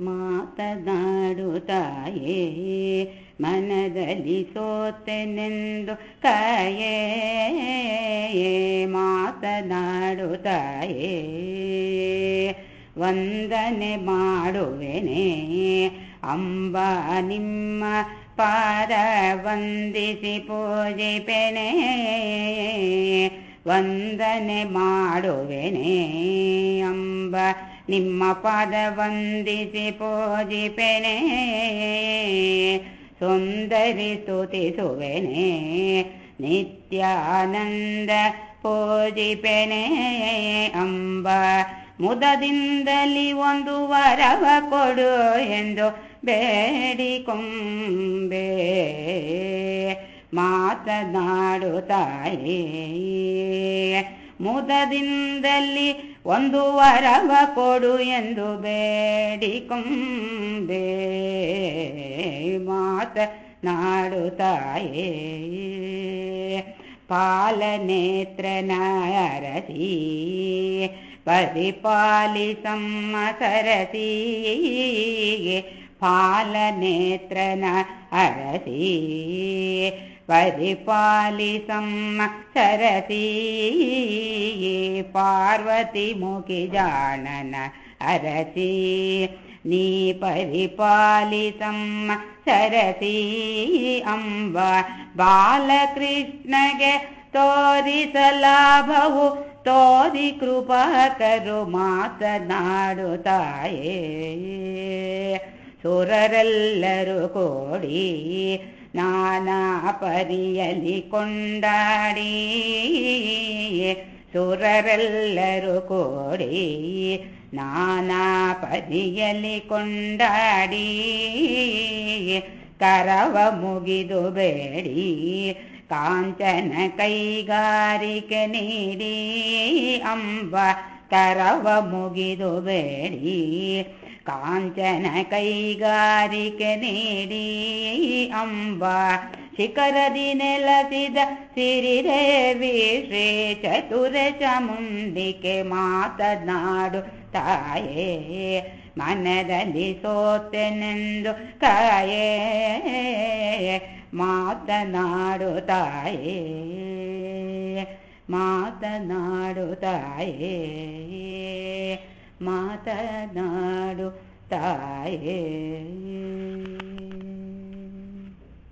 ಮಾತನಾಡುತ್ತಾಯೇ ಮನದಲ್ಲಿ ಸೋತೆನೆಂದು ಕಾಯೇ ಮಾತನಾಡುತ್ತಾಯೇ ವಂದನೆ ಮಾಡುವೆನೆ, ಅಂಬ ನಿಮ್ಮ ಪಾದ ವಂದಿಸಿ ಪೂಜಿಪೆನೆ, ವಂದನೆ ಮಾಡುವೆನೆ, ಅಂಬ ನಿಮ್ಮ ಪಾದ ವಂದಿಸಿ ಪೂಜಿಪೆನೆ ಸುಂದರಿ ಸ್ತುತಿಸುವೆನೆ ನಿತ್ಯಾನಂದ ಪೂಜಿಪೆನೆ ಅಂಬ ಮುದದಿಂದಲಿ ಒಂದು ವರವ ಕೊಡು ಎಂದು ಬೇಡಿಕೊಂಬೆ ಮಾತನಾಡುತ್ತಾಳೆ ಮುದದಿಂದಲ್ಲಿ ಒಂದು ವರವ ಕೊಡು ಎಂದು ಬೇಡಿಕೊಂಬೆ. ಮಾತನಾಡುತ್ತಾಯೇ? പാലനേത്രനാരസി പരിപാലിസം സരസീ ಸರಸಿ ಪಾಲನೇತ್ರನ ಅರಸಿ ಪರಿಪಾಲಿಸಮ್ಮ ಸರಸಿ ಪಾರ್ವತಿ ಮುಖಿ ಜಾಣನ ಅರಸಿ ನೀ ಪರಿಪಾಲಿಸಮ್ಮ ಸರಸಿ ಅಂಬ ಬಾಲಕೃಷ್ಣಗೆ ತೋರಿಸಲಾಭವು ತೋರಿ ಕೃಪಾಕರು ಮಾತನಾಡುತ್ತಾಯೇ ಸುರರೆಲ್ಲರೂ ಕೋಡಿ ನಾನಾ ಪರಿಯಲಿ ಕೊಂಡಾಡಿ ಸುರರೆಲ್ಲರೂ ಕೋಡಿ ನಾನಾ ಪರಿಯಲಿ ಕೊಂಡಾಡಿ ಕರವ ಮುಗಿದು ಬೇಡಿ ಕಾಂಚನ ಕೈಗಾರಿಕೆ ನೀಡಿ ಅಂಬ ಕರವ ಮುಗಿದು ಬೇಡಿ ಕಾಂಚನ ಕೈಗಾರಿಕೆ ನೀಡಿ ಅಂಬ ಶಿಖರದಿ ನೆಲಸಿದ ಸಿರಿದೇವಿ ಶ್ರೀ ಚತುರ ಚಾಮುಂಡಿಕೆ ಮಾತನಾಡು ತಾಯೇ ಮನದಲ್ಲಿ ಸೋತೆನೆಂದು ಕಾಯೇ ಮಾತನಾಡುತ್ತಾಯೇ ಮಾತನಾಡುತ್ತಾಯೇ ಮಾತನಾಡು ತಾಯೇ